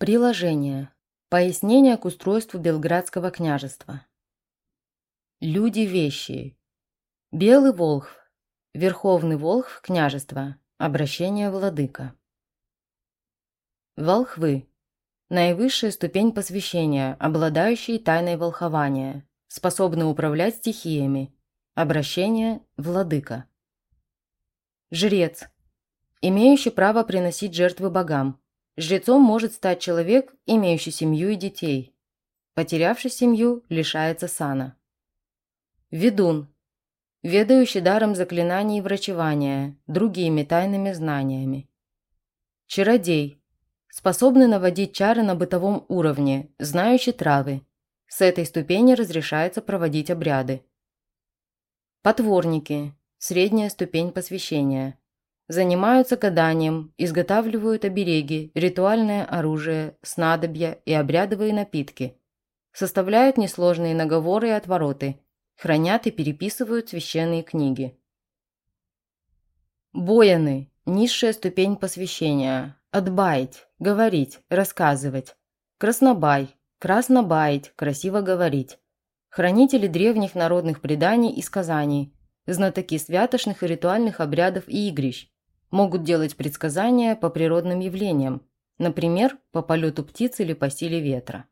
Приложение. Пояснение к устройству Белградского княжества. Люди-вещи. Белый Волхв. Верховный Волхв княжества. Обращение владыка. Волхвы. Наивысшая ступень посвящения, обладающие тайной волхования, способны управлять стихиями. Обращение владыка. Жрец. Имеющий право приносить жертвы богам. Жрецом может стать человек, имеющий семью и детей. Потерявший семью, лишается сана. Ведун. Ведающий даром заклинаний и врачевания, другими тайными знаниями. Чародей. Способный наводить чары на бытовом уровне, знающий травы. С этой ступени разрешается проводить обряды. Потворники. Средняя ступень посвящения. Занимаются гаданием, изготавливают обереги, ритуальное оружие, снадобья и обрядовые напитки. Составляют несложные наговоры и отвороты, хранят и переписывают священные книги. Бояны – низшая ступень посвящения. Отбаять, говорить, рассказывать. Краснобай – краснобаять, красиво говорить. Хранители древних народных преданий и сказаний, знатоки святошных и ритуальных обрядов и игрищ, могут делать предсказания по природным явлениям, например, по полету птиц или по силе ветра.